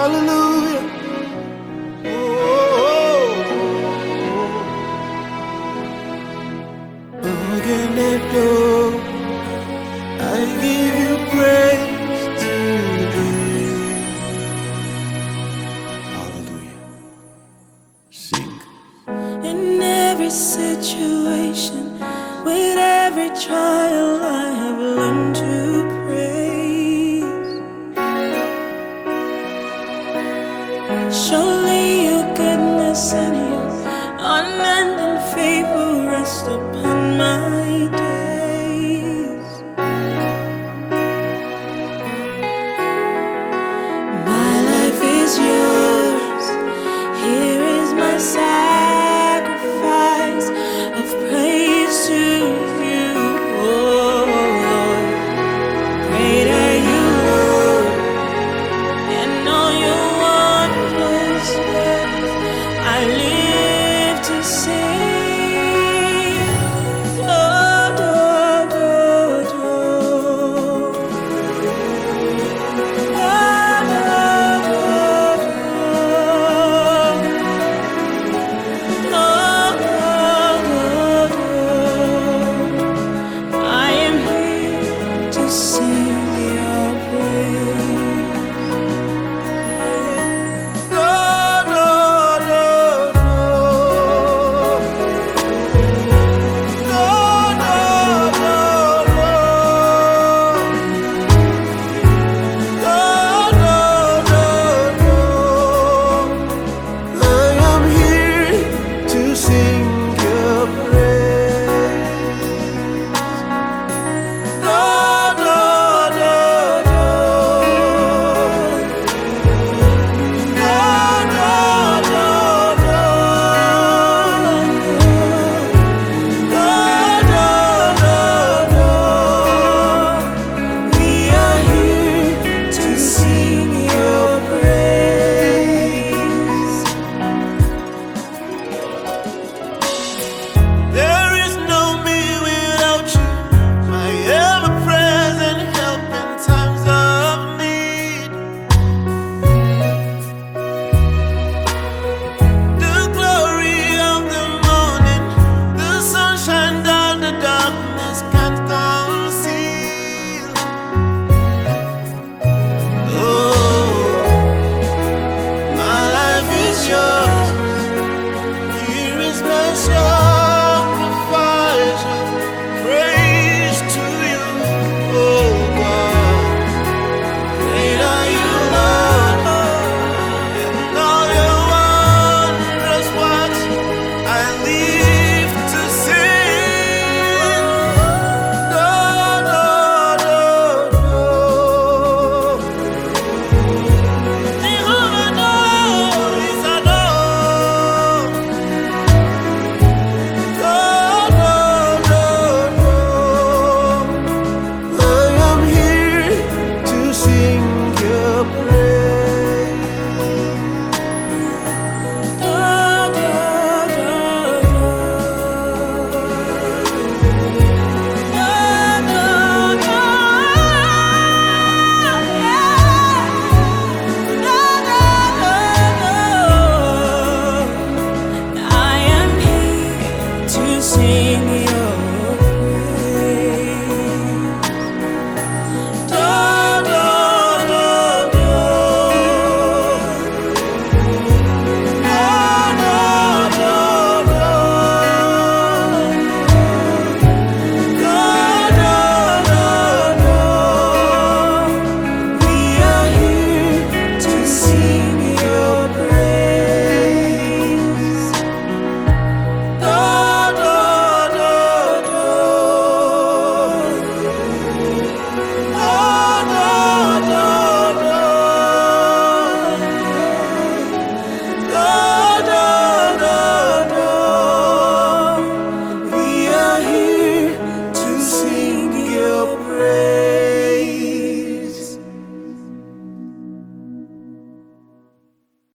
Hallelujah. Oh, I give you praise today. Hallelujah. Sing. In every situation, with every trial, I have learned to Surely your goodness and your unending favor rest upon my day. sing your